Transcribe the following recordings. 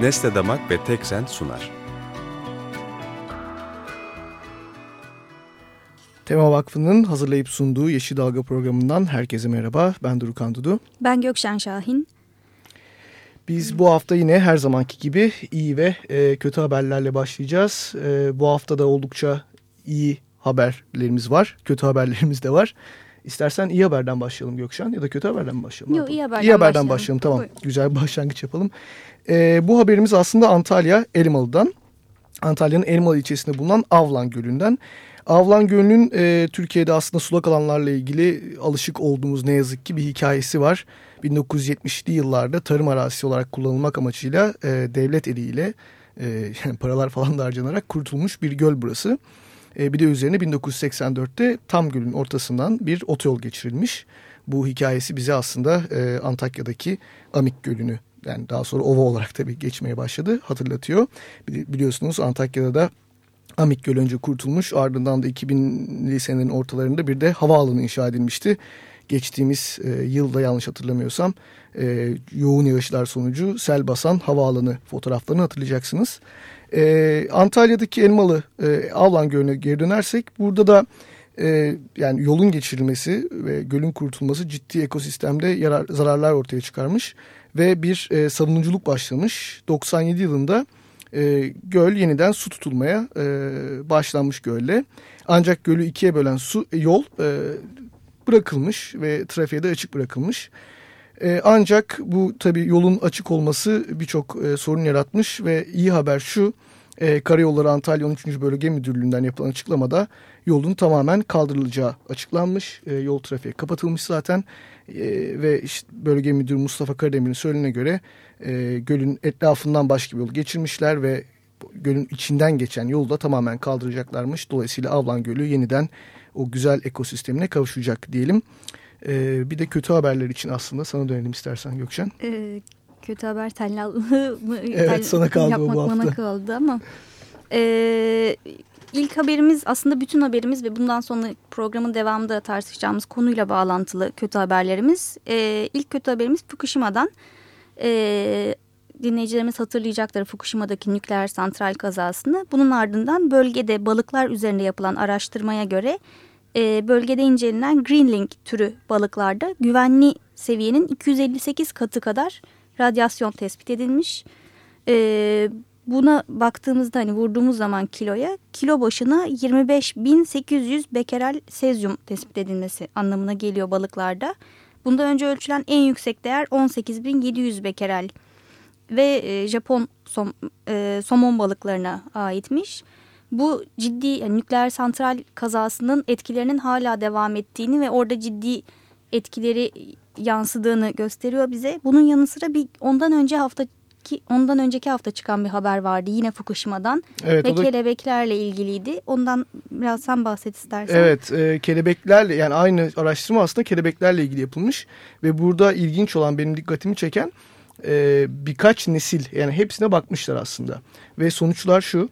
Nesle Damak ve Teksent sunar. Tema Vakfı'nın hazırlayıp sunduğu Yeşil Dalga programından herkese merhaba. Ben Durukan Dudu. Ben Gökşen Şahin. Biz bu hafta yine her zamanki gibi iyi ve e, kötü haberlerle başlayacağız. E, bu hafta da oldukça iyi haberlerimiz var. Kötü haberlerimiz de var. İstersen iyi haberden başlayalım Gökşen ya da kötü haberden mi başlayalım? Yok iyi haberden, iyi haberden başlayalım. başlayalım. Tamam Buyurun. güzel bir başlangıç yapalım. E, bu haberimiz aslında Antalya Elmalı'dan. Antalya'nın Elmalı ilçesinde bulunan Avlan Gölü'nden. Avlan Gölü'nün e, Türkiye'de aslında sulak alanlarla ilgili alışık olduğumuz ne yazık ki bir hikayesi var. 1970'li yıllarda tarım arazisi olarak kullanılmak amacıyla e, devlet eliyle e, yani paralar falan da harcanarak kurtulmuş bir göl burası. E, bir de üzerine 1984'te tam gölün ortasından bir otoyol geçirilmiş. Bu hikayesi bize aslında e, Antakya'daki Amik Gölü'nü yani daha sonra ova olarak tabii geçmeye başladı hatırlatıyor. Bili- Biliyorsunuz Antakya'da da Amik Göl önce kurtulmuş ardından da 2000'li senelerin ortalarında bir de havaalanı inşa edilmişti. Geçtiğimiz e, yılda yanlış hatırlamıyorsam e, yoğun yağışlar sonucu sel basan havaalanı fotoğraflarını hatırlayacaksınız. E, Antalya'daki Elmalı e, Avlan Gölü'ne geri dönersek burada da e, yani yolun geçirilmesi ve gölün kurtulması ciddi ekosistemde yarar, zararlar ortaya çıkarmış ve bir e, savunuculuk başlamış. 97 yılında e, göl yeniden su tutulmaya e, başlanmış gölle. Ancak gölü ikiye bölen su e, yol e, bırakılmış ve trafiğe de açık bırakılmış. E, ancak bu tabii yolun açık olması birçok e, sorun yaratmış ve iyi haber şu. E, Karayolları Antalya 13. Bölge Müdürlüğü'nden yapılan açıklamada yolun tamamen kaldırılacağı açıklanmış. E, yol trafiğe kapatılmış zaten e, ve işte Bölge Müdürü Mustafa Karademir'in söylediğine göre e, gölün etrafından başka bir yol geçirmişler ve gölün içinden geçen yolu da tamamen kaldıracaklarmış. Dolayısıyla Avlan Gölü yeniden o güzel ekosistemine kavuşacak diyelim. E, bir de kötü haberler için aslında sana dönelim istersen Gökşen. Ee, kötü haber tellallığı mı? Evet, sana kaldı yapmak bu hafta. bana kaldı ama. Ee, ilk haberimiz aslında bütün haberimiz ve bundan sonra programın devamında tartışacağımız konuyla bağlantılı kötü haberlerimiz. Ee, ilk kötü haberimiz Fukushima'dan. Ee, dinleyicilerimiz hatırlayacaklar Fukushima'daki nükleer santral kazasını. Bunun ardından bölgede balıklar üzerinde yapılan araştırmaya göre e, bölgede incelenen Greenling türü balıklarda güvenli seviyenin 258 katı kadar radyasyon tespit edilmiş. E, buna baktığımızda hani vurduğumuz zaman kiloya kilo başına 25.800 bekerel sezyum tespit edilmesi anlamına geliyor balıklarda. Bundan önce ölçülen en yüksek değer 18.700 bekerel ve e, Japon som, e, somon balıklarına aitmiş. Ciddi yani nükleer santral kazasının etkilerinin hala devam ettiğini ve orada ciddi etkileri yansıdığını gösteriyor bize. Bunun yanı sıra bir ondan önce hafta ki ondan önceki hafta çıkan bir haber vardı yine Fukushima'dan Evet, ve da- kelebeklerle ilgiliydi. Ondan biraz sen bahset istersen. Evet e, kelebeklerle yani aynı araştırma aslında kelebeklerle ilgili yapılmış ve burada ilginç olan benim dikkatimi çeken e, birkaç nesil yani hepsine bakmışlar aslında ve sonuçlar şu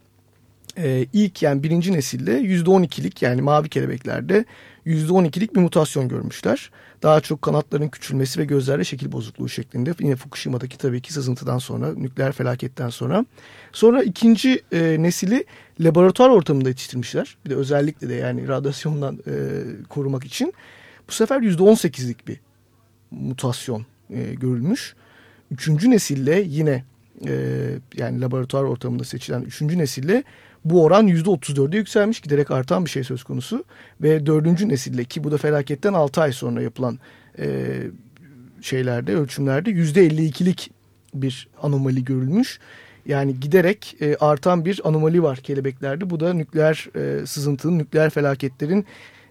e, ilk yani birinci nesilde yüzde on ikilik yani mavi kelebeklerde yüzde on ikilik bir mutasyon görmüşler. Daha çok kanatların küçülmesi ve gözlerde şekil bozukluğu şeklinde. Yine Fukushima'daki tabii ki sızıntıdan sonra, nükleer felaketten sonra. Sonra ikinci e, nesili laboratuvar ortamında yetiştirmişler. Bir de özellikle de yani radyasyondan e, korumak için. Bu sefer yüzde on sekizlik bir mutasyon e, görülmüş. Üçüncü nesille yine e, yani laboratuvar ortamında seçilen üçüncü nesille bu oran yüzde otuz dörde yükselmiş giderek artan bir şey söz konusu. Ve dördüncü nesille ki bu da felaketten altı ay sonra yapılan e, şeylerde ölçümlerde yüzde elli ikilik bir anomali görülmüş. Yani giderek e, artan bir anomali var kelebeklerde. Bu da nükleer e, sızıntının, nükleer felaketlerin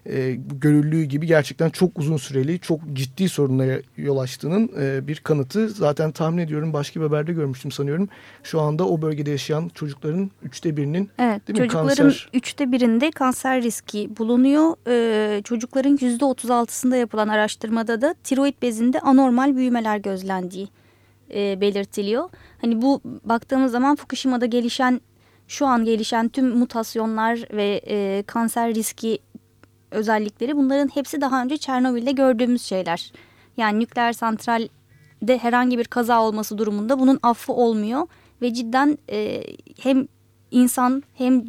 e, görüldüğü gibi gerçekten çok uzun süreli, çok ciddi sorunlara yol açtığının e, bir kanıtı. Zaten tahmin ediyorum başka bir haberde görmüştüm sanıyorum. Şu anda o bölgede yaşayan çocukların üçte birinin Evet değil mi? çocukların kanser üçte birinde kanser riski bulunuyor. Ee, çocukların yüzde otuz altısında yapılan araştırmada da tiroid bezinde anormal büyümeler gözlendiği e, belirtiliyor. Hani bu baktığımız zaman Fukushima'da gelişen şu an gelişen tüm mutasyonlar ve e, kanser riski özellikleri bunların hepsi daha önce Çernobil'de gördüğümüz şeyler. Yani nükleer santralde herhangi bir kaza olması durumunda bunun affı olmuyor ve cidden e, hem insan hem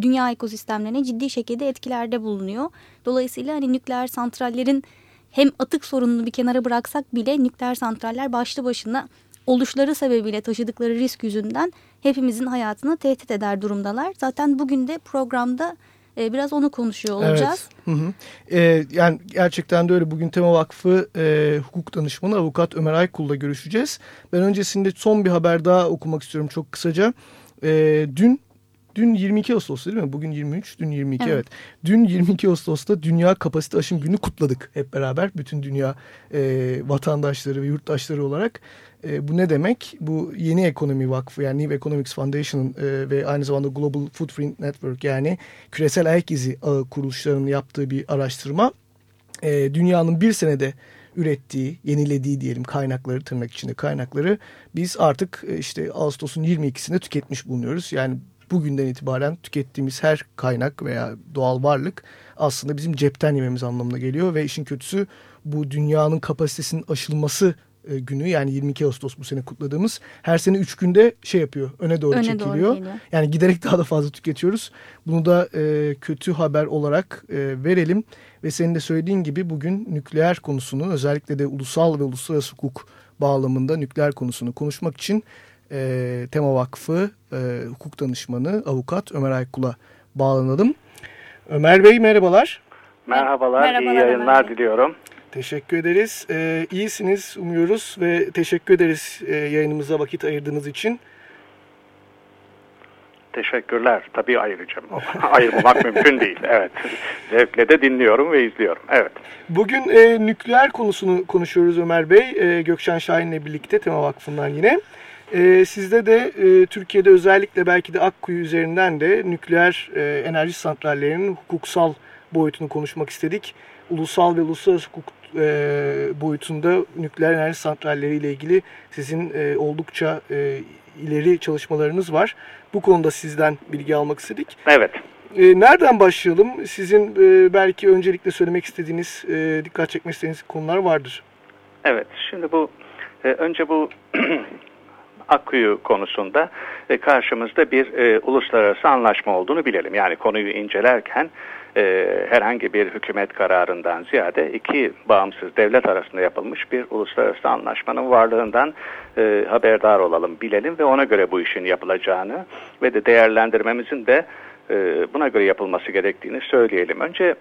dünya ekosistemlerine ciddi şekilde etkilerde bulunuyor. Dolayısıyla hani nükleer santrallerin hem atık sorununu bir kenara bıraksak bile nükleer santraller başlı başına oluşları sebebiyle taşıdıkları risk yüzünden hepimizin hayatını tehdit eder durumdalar. Zaten bugün de programda e, biraz onu konuşuyor olacağız. Evet. Hı hı. Ee, yani gerçekten de öyle. Bugün Tema Vakfı e, hukuk danışmanı avukat Ömer Aykul'la görüşeceğiz. Ben öncesinde son bir haber daha okumak istiyorum çok kısaca. E, dün Dün 22 Ağustos değil mi? Bugün 23, dün 22 evet. evet. Dün 22 Ağustos'ta Dünya Kapasite Aşım Günü kutladık hep beraber. Bütün dünya e, vatandaşları ve yurttaşları olarak. E, bu ne demek? Bu Yeni Ekonomi Vakfı yani New Economics Foundation'ın e, ve aynı zamanda Global Footprint Network yani küresel ayak izi ağı kuruluşlarının yaptığı bir araştırma. E, dünyanın bir senede ürettiği, yenilediği diyelim kaynakları tırnak içinde kaynakları biz artık e, işte Ağustos'un 22'sinde tüketmiş bulunuyoruz. Yani bugünden itibaren tükettiğimiz her kaynak veya doğal varlık aslında bizim cepten yememiz anlamına geliyor ve işin kötüsü bu dünyanın kapasitesinin aşılması e, günü yani 22 Ağustos bu sene kutladığımız her sene 3 günde şey yapıyor öne doğru öne çekiliyor. Doğru yani giderek daha da fazla tüketiyoruz. Bunu da e, kötü haber olarak e, verelim ve senin de söylediğin gibi bugün nükleer konusunu özellikle de ulusal ve uluslararası hukuk bağlamında nükleer konusunu konuşmak için e, Tema Vakfı e, hukuk danışmanı avukat Ömer Aykul'a bağlanalım. Ömer Bey merhabalar. Merhabalar, merhabalar iyi yayınlar diliyorum. Teşekkür ederiz. Ee, iyisiniz umuyoruz ve teşekkür ederiz e, yayınımıza vakit ayırdığınız için. Teşekkürler. Tabii ayıracağım. Ayırmamak mümkün değil. Evet. Zevkle de dinliyorum ve izliyorum. Evet. Bugün e, nükleer konusunu konuşuyoruz Ömer Bey. E, Gökşen Şahin'le birlikte Tema Vakfı'ndan yine. E, sizde de e, Türkiye'de özellikle belki de Akkuyu üzerinden de nükleer e, enerji santrallerinin hukuksal boyutunu konuşmak istedik. Ulusal ve uluslararası hukuk e, boyutunda nükleer enerji santralleri ile ilgili sizin e, oldukça e, ileri çalışmalarınız var. Bu konuda sizden bilgi almak istedik. Evet. E, nereden başlayalım? Sizin e, belki öncelikle söylemek istediğiniz, e, dikkat çekmek istediğiniz konular vardır. Evet, şimdi bu e, önce bu Akkuyu konusunda e, karşımızda bir e, uluslararası anlaşma olduğunu bilelim. Yani konuyu incelerken e, herhangi bir hükümet kararından ziyade iki bağımsız devlet arasında yapılmış bir uluslararası anlaşmanın varlığından e, haberdar olalım, bilelim ve ona göre bu işin yapılacağını ve de değerlendirmemizin de e, buna göre yapılması gerektiğini söyleyelim. Önce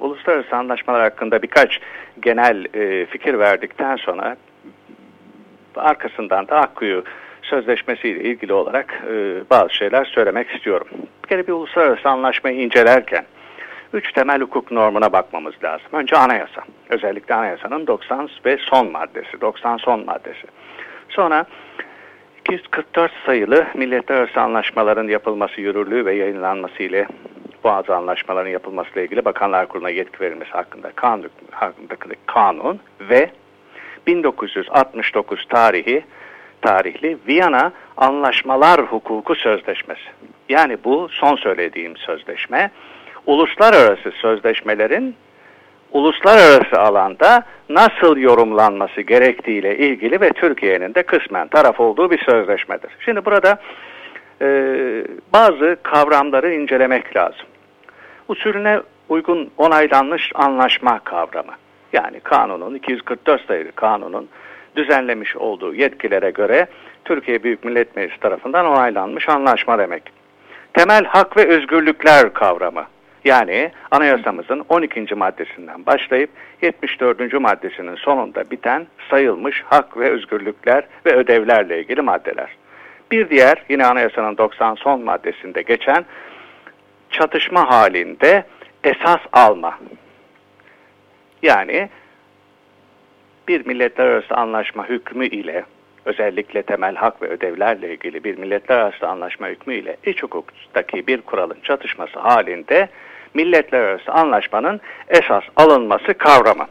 uluslararası anlaşmalar hakkında birkaç genel e, fikir verdikten sonra arkasından da Akkuyu sözleşmesiyle ilgili olarak e, bazı şeyler söylemek istiyorum. Bir kere bir uluslararası anlaşmayı incelerken üç temel hukuk normuna bakmamız lazım. Önce anayasa. Özellikle anayasanın 90 ve son maddesi. 90 son maddesi. Sonra 244 sayılı milletler arası anlaşmaların yapılması, yürürlüğü ve yayınlanması ile bazı anlaşmaların yapılmasıyla ilgili Bakanlar Kurulu'na yetki verilmesi hakkında kanun, hakkındaki kanun ve 1969 tarihi tarihli Viyana Anlaşmalar Hukuku Sözleşmesi. Yani bu son söylediğim sözleşme uluslararası sözleşmelerin uluslararası alanda nasıl yorumlanması gerektiğiyle ilgili ve Türkiye'nin de kısmen taraf olduğu bir sözleşmedir. Şimdi burada e, bazı kavramları incelemek lazım. Usulüne uygun onaylanmış anlaşma kavramı. Yani kanunun 244 sayılı kanunun düzenlemiş olduğu yetkilere göre Türkiye Büyük Millet Meclisi tarafından onaylanmış anlaşma demek. Temel hak ve özgürlükler kavramı yani anayasamızın 12. maddesinden başlayıp 74. maddesinin sonunda biten sayılmış hak ve özgürlükler ve ödevlerle ilgili maddeler. Bir diğer yine anayasanın 90 son maddesinde geçen çatışma halinde esas alma Yani bir milletler arası anlaşma hükmü ile özellikle temel hak ve ödevlerle ilgili bir milletler arası anlaşma hükmü ile iç hukuktaki bir kuralın çatışması halinde milletler arası anlaşmanın esas alınması kavramı.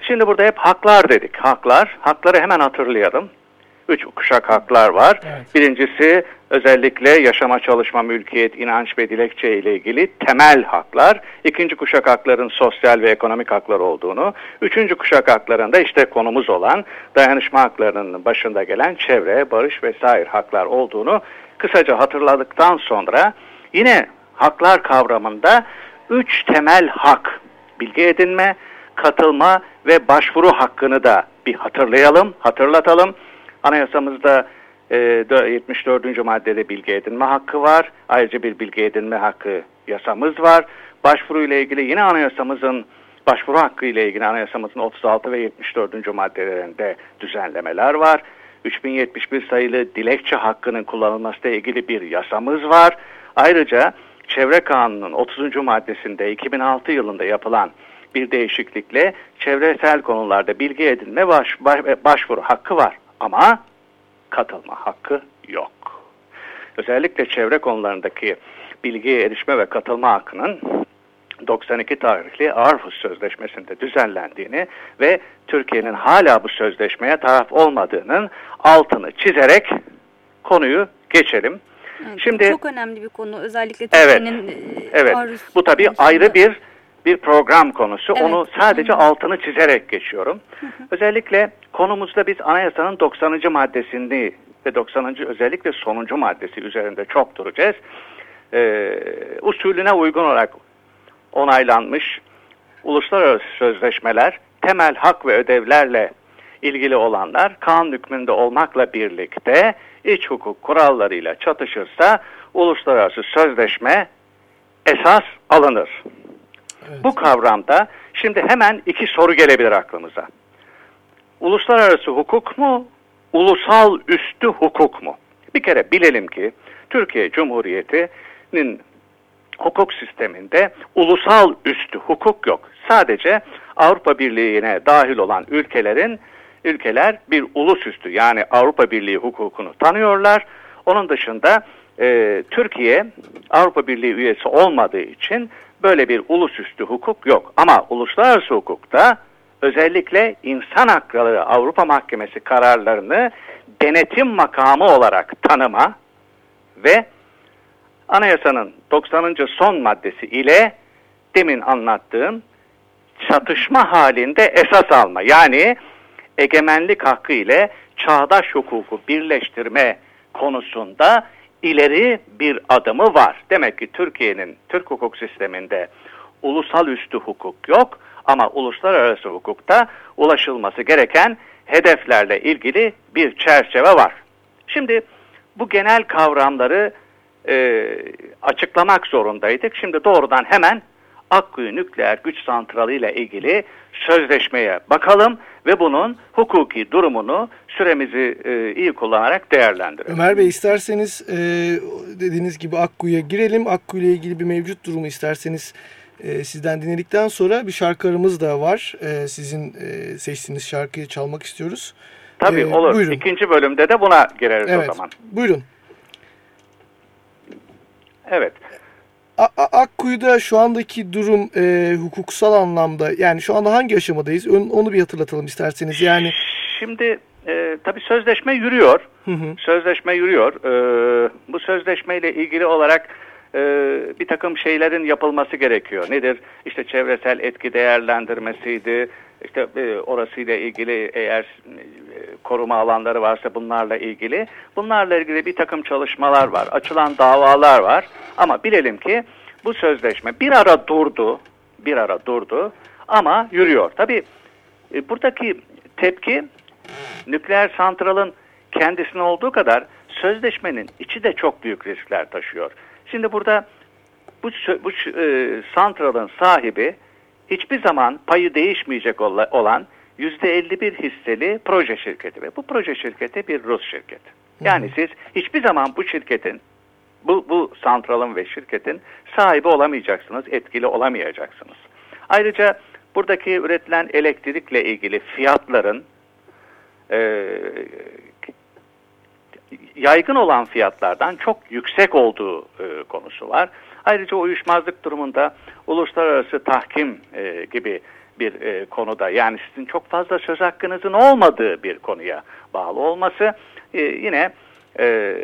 Şimdi burada hep haklar dedik. Haklar, hakları hemen hatırlayalım. Üç kuşak haklar var. Evet. Birincisi özellikle yaşama, çalışma, mülkiyet, inanç ve dilekçe ile ilgili temel haklar. İkinci kuşak hakların sosyal ve ekonomik haklar olduğunu. Üçüncü kuşak haklarında işte konumuz olan dayanışma haklarının başında gelen çevre, barış vesaire haklar olduğunu kısaca hatırladıktan sonra yine haklar kavramında üç temel hak, bilgi edinme, katılma ve başvuru hakkını da bir hatırlayalım, hatırlatalım. Anayasamızda e, 74. maddede bilgi edinme hakkı var. Ayrıca bir bilgi edinme hakkı yasamız var. Başvuru ile ilgili yine anayasamızın başvuru hakkı ile ilgili anayasamızın 36 ve 74. maddelerinde düzenlemeler var. 3071 sayılı dilekçe hakkının kullanılması ile ilgili bir yasamız var. Ayrıca Çevre Kanunu'nun 30. maddesinde 2006 yılında yapılan bir değişiklikle çevresel konularda bilgi edinme baş, baş, başvuru hakkı var. Ama katılma hakkı yok. Özellikle çevre konularındaki bilgiye erişme ve katılma hakkının 92 tarihli Aarhus Sözleşmesi'nde düzenlendiğini ve Türkiye'nin hala bu sözleşmeye taraf olmadığının altını çizerek konuyu geçelim. Evet, Şimdi çok önemli bir konu. Özellikle Evet. Türkiye'nin e, Evet. Aarhus Bu tabii ayrı bir bir program konusu. Evet, Onu sadece aynen. altını çizerek geçiyorum. Özellikle konumuzda biz anayasanın 90. maddesini ve 90. özellikle sonuncu maddesi üzerinde çok duracağız. Ee, usulüne uygun olarak onaylanmış uluslararası sözleşmeler, temel hak ve ödevlerle ilgili olanlar kanun hükmünde olmakla birlikte iç hukuk kurallarıyla çatışırsa uluslararası sözleşme esas alınır. Bu kavramda şimdi hemen iki soru gelebilir aklımıza. Uluslararası hukuk mu, ulusal üstü hukuk mu? Bir kere bilelim ki Türkiye Cumhuriyeti'nin hukuk sisteminde ulusal üstü hukuk yok. Sadece Avrupa Birliği'ne dahil olan ülkelerin ülkeler bir ulus üstü yani Avrupa Birliği hukukunu tanıyorlar. Onun dışında e, Türkiye Avrupa Birliği üyesi olmadığı için böyle bir ulusüstü hukuk yok. Ama uluslararası hukukta özellikle insan hakları Avrupa Mahkemesi kararlarını denetim makamı olarak tanıma ve anayasanın 90. son maddesi ile demin anlattığım çatışma halinde esas alma yani egemenlik hakkı ile çağdaş hukuku birleştirme konusunda ileri bir adımı var. Demek ki Türkiye'nin Türk hukuk sisteminde ulusal üstü hukuk yok ama uluslararası hukukta ulaşılması gereken hedeflerle ilgili bir çerçeve var. Şimdi bu genel kavramları e, açıklamak zorundaydık. Şimdi doğrudan hemen Akkuyu Nükleer Güç Santralı ile ilgili sözleşmeye bakalım ve bunun hukuki durumunu süremizi e, iyi kullanarak değerlendirelim. Ömer Bey isterseniz e, dediğiniz gibi Akkuyu'ya girelim. Akkuyu ile ilgili bir mevcut durumu isterseniz e, sizden dinledikten sonra bir şarkılarımız da var. E, sizin e, seçtiğiniz şarkıyı çalmak istiyoruz. Tabii E, olur. Buyurun. İkinci bölümde de buna gireriz Evet. o zaman. Buyurun. Evet. Akkuyu'da şu andaki durum e, hukuksal anlamda yani şu anda hangi aşamadayız? Ön- onu bir hatırlatalım isterseniz. Yani Şimdi e, tabii sözleşme yürüyor. hı hı. Sözleşme yürüyor. E, bu sözleşmeyle ilgili olarak e, bir takım şeylerin yapılması gerekiyor. Nedir? İşte çevresel etki değerlendirmesiydi. İşte e, orasıyla ilgili eğer e, koruma alanları varsa bunlarla ilgili. Bunlarla ilgili bir takım çalışmalar var. Açılan davalar var. Ama bilelim ki bu sözleşme bir ara durdu. Bir ara durdu ama yürüyor. Tabii e, buradaki tepki nükleer santralın kendisine olduğu kadar sözleşmenin içi de çok büyük riskler taşıyor. Şimdi burada bu, bu e, santralın sahibi hiçbir zaman payı değişmeyecek ola- olan %51 hisseli proje şirketi ve bu proje şirketi bir Rus şirketi. Yani siz hiçbir zaman bu şirketin bu, bu santralın ve şirketin sahibi olamayacaksınız, etkili olamayacaksınız. Ayrıca buradaki üretilen elektrikle ilgili fiyatların e, yaygın olan fiyatlardan çok yüksek olduğu e, konusu var. Ayrıca uyuşmazlık durumunda uluslararası tahkim e, gibi bir e, konuda yani sizin çok fazla söz hakkınızın olmadığı bir konuya bağlı olması e, yine e,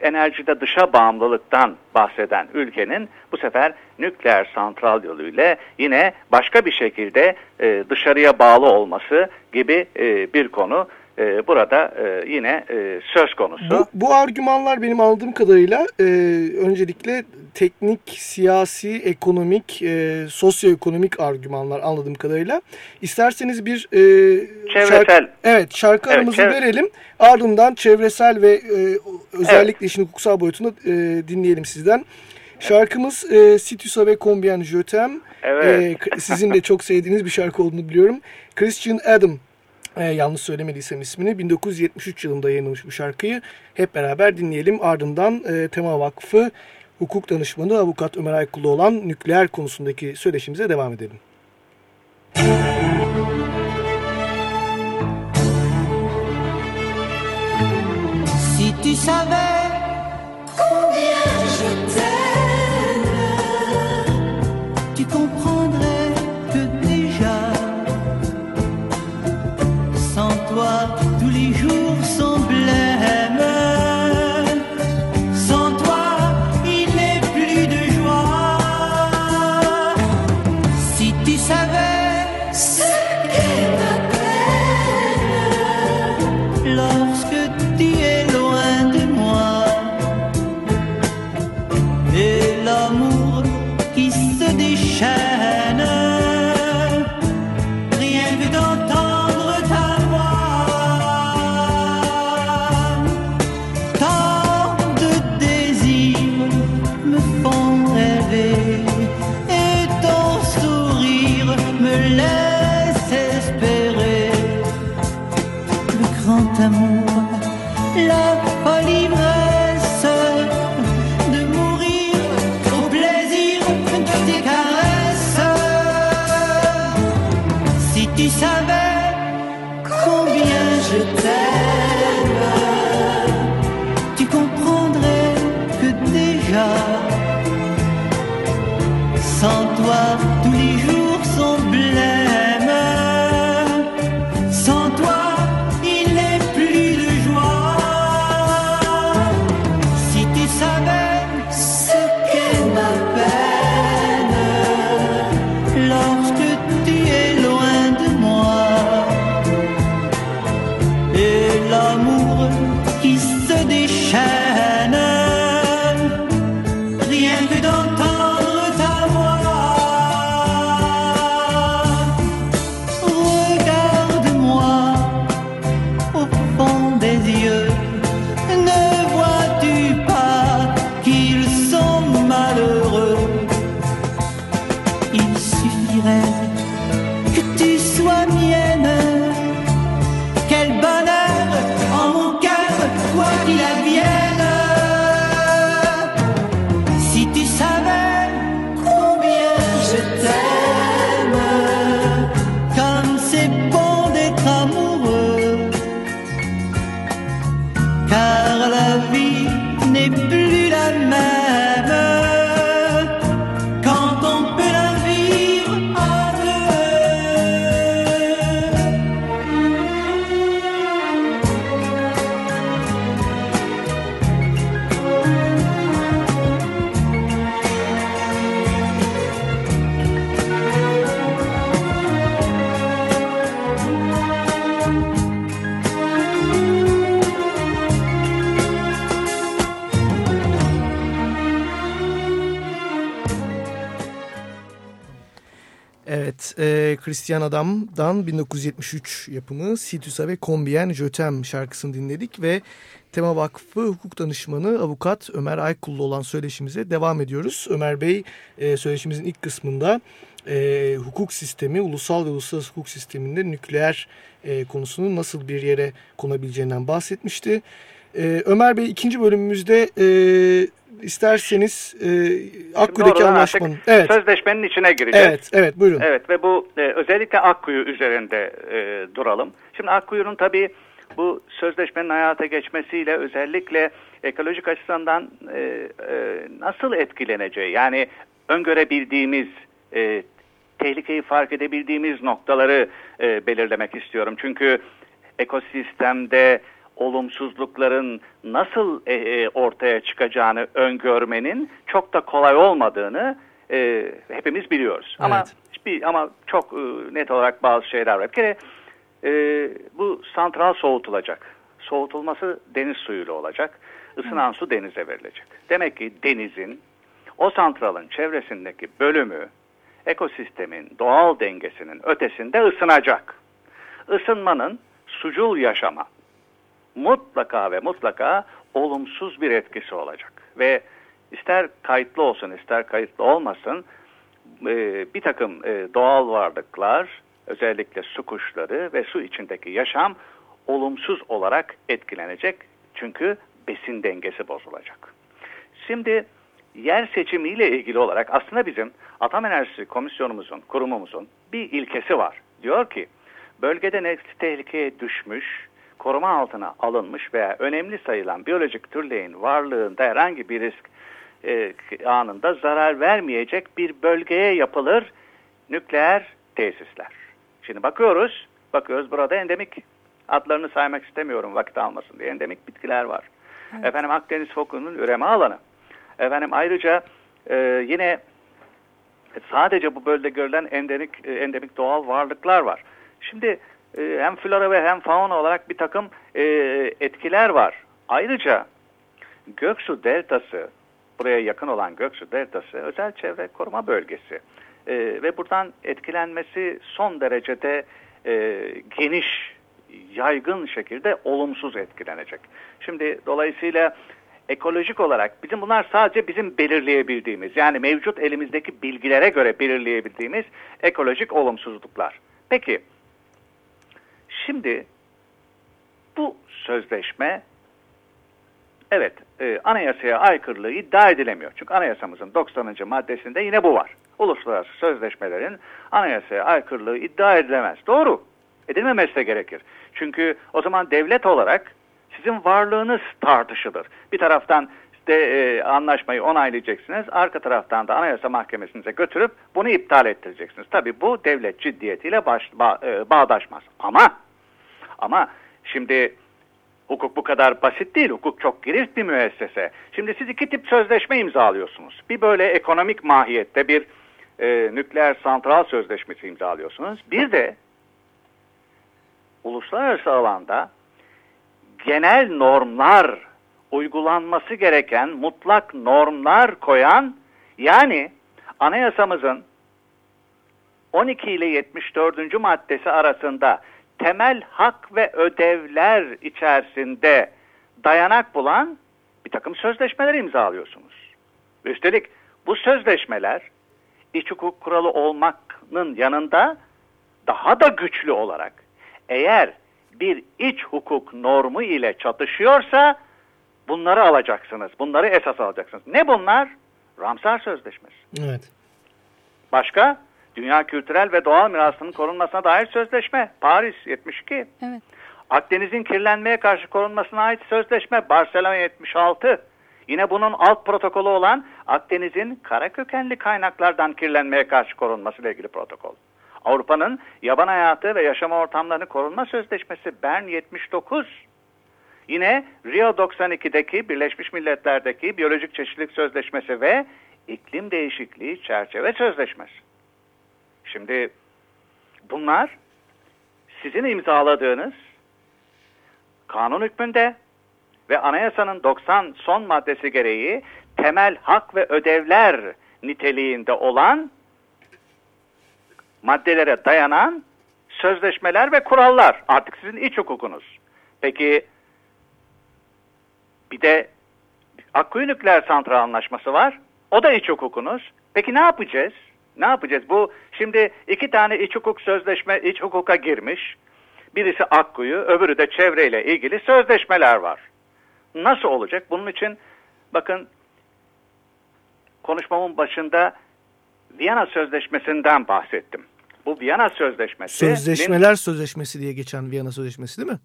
enerjide dışa bağımlılıktan bahseden ülkenin bu sefer nükleer santral yoluyla yine başka bir şekilde e, dışarıya bağlı olması gibi e, bir konu e, burada e, yine e, söz konusu. Bu, bu argümanlar benim anladığım kadarıyla e, öncelikle teknik, siyasi, ekonomik, e, sosyoekonomik argümanlar anladığım kadarıyla. İsterseniz bir e, çevresel. Şarkı, evet şarkı evet, aramızı çevre... verelim. Ardından çevresel ve e, özellikle evet. işin hukuksal boyutunu e, dinleyelim sizden. Şarkımız e, Situsa ve Combien t'aime. Evet. E, sizin de çok sevdiğiniz bir şarkı olduğunu biliyorum. Christian Adam e, yanlış söylemediysem ismini 1973 yılında yayınlamış bu şarkıyı hep beraber dinleyelim. Ardından e, Tema Vakfı hukuk danışmanı avukat Ömer Aykulu olan nükleer konusundaki söyleşimize devam edelim. Si tu savais Evet, Christian Adam'dan 1973 yapımı Situsa ve Combien t'aime şarkısını dinledik ve Tema Vakfı hukuk danışmanı avukat Ömer Aykullu olan söyleşimize devam ediyoruz. Ömer Bey e, söyleşimizin ilk kısmında e, hukuk sistemi, ulusal ve uluslararası hukuk sisteminde nükleer e, konusunun nasıl bir yere konabileceğinden bahsetmişti. E, Ömer Bey ikinci bölümümüzde e, isterseniz e, Akkuyu'daki anlaşmanın. Evet. Sözleşmenin içine gireceğiz. Evet, evet buyurun. Evet ve bu e, özellikle Akkuyu üzerinde e, duralım. Şimdi Akkuyu'nun tabii bu sözleşmenin hayata geçmesiyle özellikle ekolojik açıdan e, e, nasıl etkileneceği yani öngörebildiğimiz e, tehlikeyi fark edebildiğimiz noktaları e, belirlemek istiyorum. Çünkü ekosistemde olumsuzlukların nasıl e, e, ortaya çıkacağını öngörmenin çok da kolay olmadığını e, hepimiz biliyoruz. Ama Evet. bir ama çok e, net olarak bazı şeyler var. Bir kere e, bu santral soğutulacak. Soğutulması deniz suyuyla olacak. Isınan su denize verilecek. Demek ki denizin o santralın çevresindeki bölümü ekosistemin doğal dengesinin ötesinde ısınacak. Isınmanın sucul yaşama mutlaka ve mutlaka olumsuz bir etkisi olacak. Ve ister kayıtlı olsun ister kayıtlı olmasın e, bir takım e, doğal varlıklar özellikle su kuşları ve su içindeki yaşam olumsuz olarak etkilenecek. Çünkü besin dengesi bozulacak. Şimdi yer seçimiyle ilgili olarak aslında bizim Atom Enerjisi Komisyonumuzun, kurumumuzun bir ilkesi var. Diyor ki bölgede nesli tehlikeye düşmüş, koruma altına alınmış veya önemli sayılan biyolojik türlerin varlığında herhangi bir risk e, anında zarar vermeyecek bir bölgeye yapılır nükleer tesisler. Şimdi bakıyoruz, bakıyoruz burada endemik adlarını saymak istemiyorum vakit almasın diye endemik bitkiler var. Efendim Akdeniz fokunun üreme alanı. Efendim ayrıca e, yine sadece bu bölgede görülen endemik e, endemik doğal varlıklar var. Şimdi e, hem flora ve hem fauna olarak bir takım e, etkiler var. Ayrıca Göksu Deltası, buraya yakın olan Göksu Deltası özel çevre koruma bölgesi. E, ve buradan etkilenmesi son derecede e, geniş, yaygın şekilde olumsuz etkilenecek. Şimdi dolayısıyla ekolojik olarak bizim bunlar sadece bizim belirleyebildiğimiz yani mevcut elimizdeki bilgilere göre belirleyebildiğimiz ekolojik olumsuzluklar. Peki şimdi bu sözleşme evet e, anayasaya aykırılığı iddia edilemiyor. Çünkü anayasamızın 90. maddesinde yine bu var. Uluslararası sözleşmelerin anayasaya aykırılığı iddia edilemez. Doğru. Edilmemesi de gerekir. Çünkü o zaman devlet olarak sizin varlığınız tartışılır. Bir taraftan işte e, anlaşmayı onaylayacaksınız. Arka taraftan da Anayasa Mahkemesi'nize götürüp bunu iptal ettireceksiniz. Tabii bu devlet ciddiyetiyle baş, ba, e, bağdaşmaz. Ama ama şimdi hukuk bu kadar basit değil. Hukuk çok girift bir müessese. Şimdi siz iki tip sözleşme imzalıyorsunuz. Bir böyle ekonomik mahiyette bir e, nükleer santral sözleşmesi imzalıyorsunuz. Bir de uluslararası alanda genel normlar uygulanması gereken mutlak normlar koyan yani anayasamızın 12 ile 74. maddesi arasında temel hak ve ödevler içerisinde dayanak bulan bir takım sözleşmeler imzalıyorsunuz. Üstelik bu sözleşmeler iç hukuk kuralı olmanın yanında daha da güçlü olarak eğer bir iç hukuk normu ile çatışıyorsa bunları alacaksınız. Bunları esas alacaksınız. Ne bunlar? Ramsar Sözleşmesi. Evet. Başka? Dünya Kültürel ve Doğal Mirasının korunmasına dair sözleşme. Paris 72. Evet. Akdeniz'in kirlenmeye karşı korunmasına ait sözleşme Barcelona 76. Yine bunun alt protokolü olan Akdeniz'in kara kökenli kaynaklardan kirlenmeye karşı korunması ile ilgili protokol. Avrupa'nın yaban hayatı ve yaşama ortamlarını korunma sözleşmesi Bern 79. Yine Rio 92'deki Birleşmiş Milletler'deki Biyolojik Çeşitlilik Sözleşmesi ve İklim Değişikliği Çerçeve Sözleşmesi. Şimdi bunlar sizin imzaladığınız kanun hükmünde ve anayasanın 90 son maddesi gereği temel hak ve ödevler niteliğinde olan maddelere dayanan sözleşmeler ve kurallar. Artık sizin iç hukukunuz. Peki bir de Akkuyu Nükleer Santral Anlaşması var. O da iç hukukunuz. Peki ne yapacağız? Ne yapacağız? Bu şimdi iki tane iç hukuk sözleşme iç hukuka girmiş. Birisi Akkuyu, öbürü de çevreyle ilgili sözleşmeler var. Nasıl olacak? Bunun için bakın konuşmamın başında Viyana Sözleşmesi'nden bahsettim. Bu Viyana Sözleşmesi... Sözleşmeler Sözleşmesi diye geçen Viyana Sözleşmesi değil mi?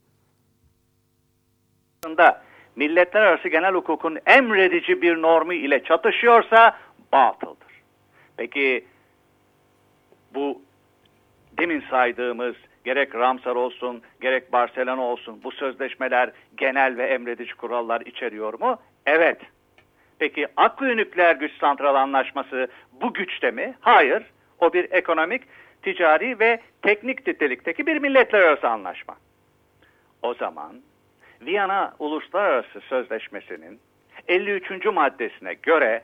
milletler arası genel hukukun emredici bir normu ile çatışıyorsa batıldır. Peki bu demin saydığımız gerek Ramsar olsun gerek Barcelona olsun bu sözleşmeler genel ve emredici kurallar içeriyor mu? Evet. Peki Akkuyu Nükleer Güç Santral Anlaşması bu güçte mi? Hayır. O bir ekonomik, ticari ve teknik nitelikteki bir milletler arası anlaşma. O zaman Viyana Uluslararası Sözleşmesi'nin 53. maddesine göre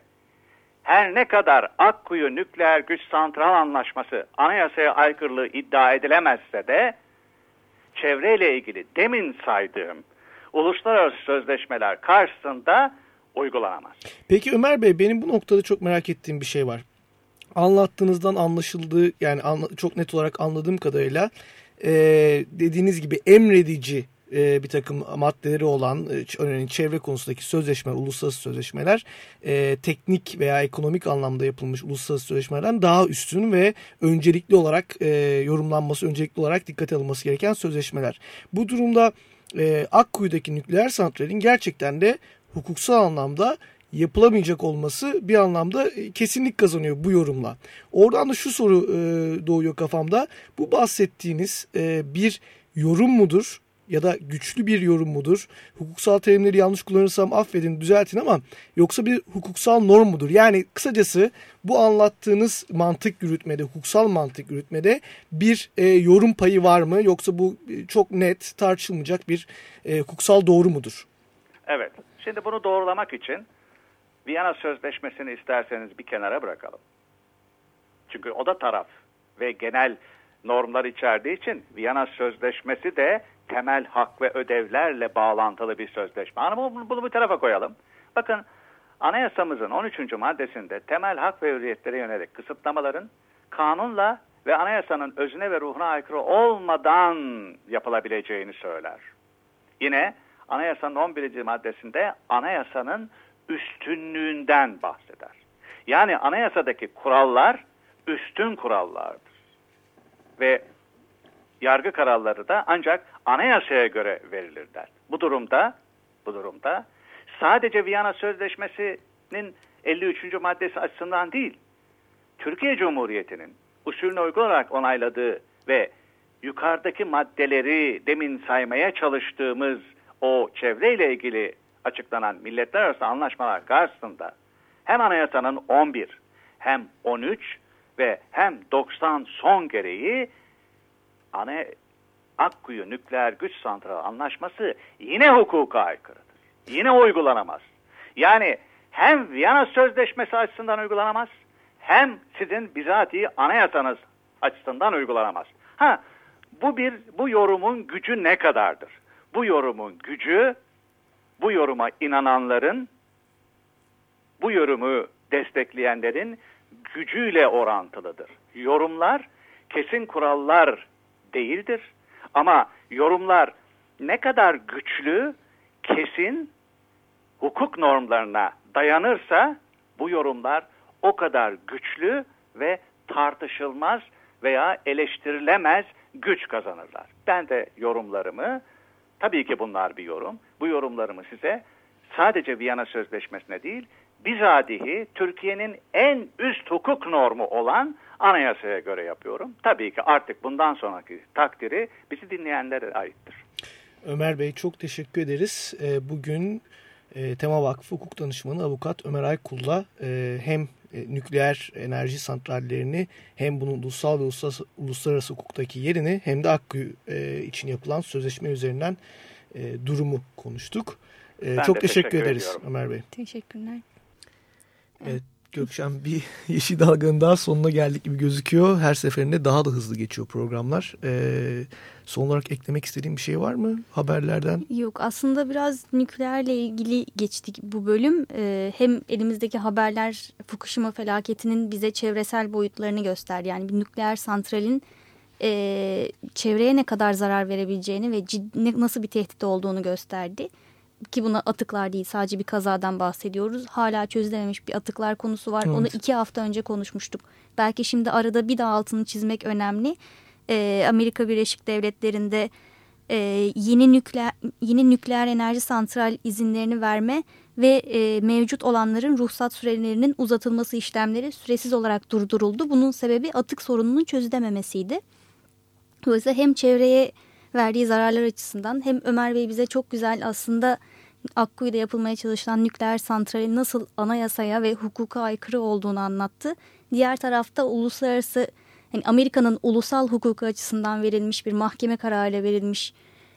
her ne kadar Akkuyu Nükleer Güç Santral Anlaşması anayasaya aykırılığı iddia edilemezse de çevreyle ilgili demin saydığım uluslararası sözleşmeler karşısında uygulanamaz. Peki Ömer Bey benim bu noktada çok merak ettiğim bir şey var. Anlattığınızdan anlaşıldığı yani anla, çok net olarak anladığım kadarıyla e, dediğiniz gibi emredici e, bir takım maddeleri olan e, örneğin çevre konusundaki sözleşmeler, uluslararası sözleşmeler e, teknik veya ekonomik anlamda yapılmış uluslararası sözleşmelerden daha üstün ve öncelikli olarak e, yorumlanması, öncelikli olarak dikkate alınması gereken sözleşmeler. Bu durumda e, Akkuyu'daki nükleer santralin gerçekten de hukuksal anlamda yapılamayacak olması bir anlamda e, kesinlik kazanıyor bu yorumla. Oradan da şu soru e, doğuyor kafamda. Bu bahsettiğiniz e, bir yorum mudur? Ya da güçlü bir yorum mudur? Hukuksal terimleri yanlış kullanırsam affedin düzeltin ama yoksa bir hukuksal norm mudur? Yani kısacası bu anlattığınız mantık yürütmede, hukuksal mantık yürütmede bir e, yorum payı var mı? Yoksa bu e, çok net tartışılmayacak bir e, hukuksal doğru mudur? Evet. Şimdi bunu doğrulamak için Viyana Sözleşmesi'ni isterseniz bir kenara bırakalım. Çünkü o da taraf ve genel normlar içerdiği için Viyana Sözleşmesi de temel hak ve ödevlerle bağlantılı bir sözleşme. Ama bunu, bunu bir tarafa koyalım. Bakın anayasamızın 13. maddesinde temel hak ve hürriyetlere yönelik kısıtlamaların kanunla ve anayasanın özüne ve ruhuna aykırı olmadan yapılabileceğini söyler. Yine anayasanın 11. maddesinde anayasanın üstünlüğünden bahseder. Yani anayasadaki kurallar üstün kurallardır. Ve yargı kararları da ancak anayasaya göre verilir der. Bu durumda bu durumda sadece Viyana Sözleşmesi'nin 53. maddesi açısından değil, Türkiye Cumhuriyeti'nin usulüne uygun olarak onayladığı ve yukarıdaki maddeleri demin saymaya çalıştığımız o çevreyle ilgili açıklanan milletler arası anlaşmalar karşısında hem anayasanın 11 hem 13 ve hem 90 son gereği ana Akkuyu Nükleer Güç Santralı Anlaşması yine hukuka aykırıdır. Yine uygulanamaz. Yani hem Viyana Sözleşmesi açısından uygulanamaz hem sizin bizatihi anayasanız açısından uygulanamaz. Ha bu bir bu yorumun gücü ne kadardır? Bu yorumun gücü bu yoruma inananların bu yorumu destekleyenlerin gücüyle orantılıdır. Yorumlar kesin kurallar değildir. Ama yorumlar ne kadar güçlü, kesin hukuk normlarına dayanırsa bu yorumlar o kadar güçlü ve tartışılmaz veya eleştirilemez güç kazanırlar. Ben de yorumlarımı, tabii ki bunlar bir yorum, bu yorumlarımı size sadece Viyana Sözleşmesi'ne değil, bizatihi Türkiye'nin en üst hukuk normu olan anayasaya göre yapıyorum. Tabii ki artık bundan sonraki takdiri bizi dinleyenlere aittir. Ömer Bey çok teşekkür ederiz. Ee, bugün e, Tema Vakfı Hukuk Danışmanı Avukat Ömer Aykul'la e, hem e, nükleer enerji santrallerini hem bunun ulusal ve uluslararası, hukuktaki yerini hem de Akkuyu için yapılan sözleşme üzerinden durumu konuştuk. Ben çok teşekkür, teşekkür ederiz ediyorum. Ömer Bey. Teşekkürler. Evet Gökşen bir yeşil dalganın daha sonuna geldik gibi gözüküyor. Her seferinde daha da hızlı geçiyor programlar. Ee, son olarak eklemek istediğim bir şey var mı haberlerden? Yok aslında biraz nükleerle ilgili geçtik bu bölüm. Ee, hem elimizdeki haberler Fukushima felaketinin bize çevresel boyutlarını gösterdi. Yani bir nükleer santralin e, çevreye ne kadar zarar verebileceğini ve ciddi, nasıl bir tehdit olduğunu gösterdi. Ki buna atıklar değil sadece bir kazadan bahsediyoruz. Hala çözülememiş bir atıklar konusu var. Evet. Onu iki hafta önce konuşmuştuk. Belki şimdi arada bir daha altını çizmek önemli. Ee, Amerika Birleşik Devletleri'nde e, yeni nükleer yeni nükleer enerji santral izinlerini verme ve e, mevcut olanların ruhsat sürelerinin uzatılması işlemleri süresiz olarak durduruldu. Bunun sebebi atık sorununun çözülememesiydi. Dolayısıyla hem çevreye verdiği zararlar açısından hem Ömer Bey bize çok güzel aslında Akkuyu'da yapılmaya çalışılan nükleer santralin nasıl anayasaya ve hukuka aykırı olduğunu anlattı. Diğer tarafta uluslararası yani Amerika'nın ulusal hukuku açısından verilmiş bir mahkeme kararıyla verilmiş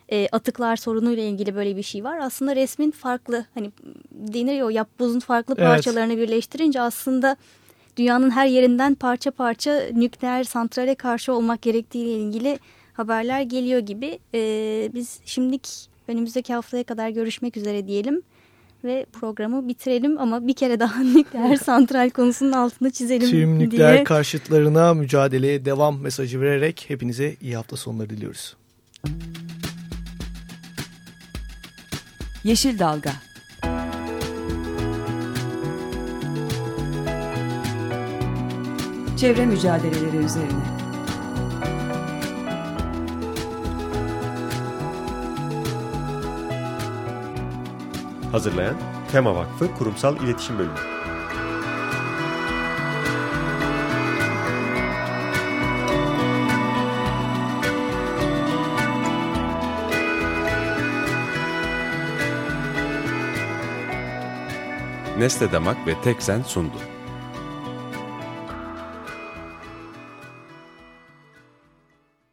e, atıklar sorunuyla ilgili böyle bir şey var. Aslında resmin farklı hani denir ya o yapbozun farklı Evet. parçalarını birleştirince aslında dünyanın her yerinden parça parça nükleer santrale karşı olmak gerektiğiyle ilgili haberler geliyor gibi. Ee, biz şimdilik önümüzdeki haftaya kadar görüşmek üzere diyelim ve programı bitirelim ama bir kere daha nükleer santral konusunun altını çizelim Tüm nükleer diye. karşıtlarına mücadeleye devam mesajı vererek hepinize iyi hafta sonları diliyoruz. Yeşil Dalga Çevre mücadeleleri üzerine. Hazırlayan Tema Vakfı Kurumsal İletişim Bölümü. Nesle Damak ve Teksen sundu.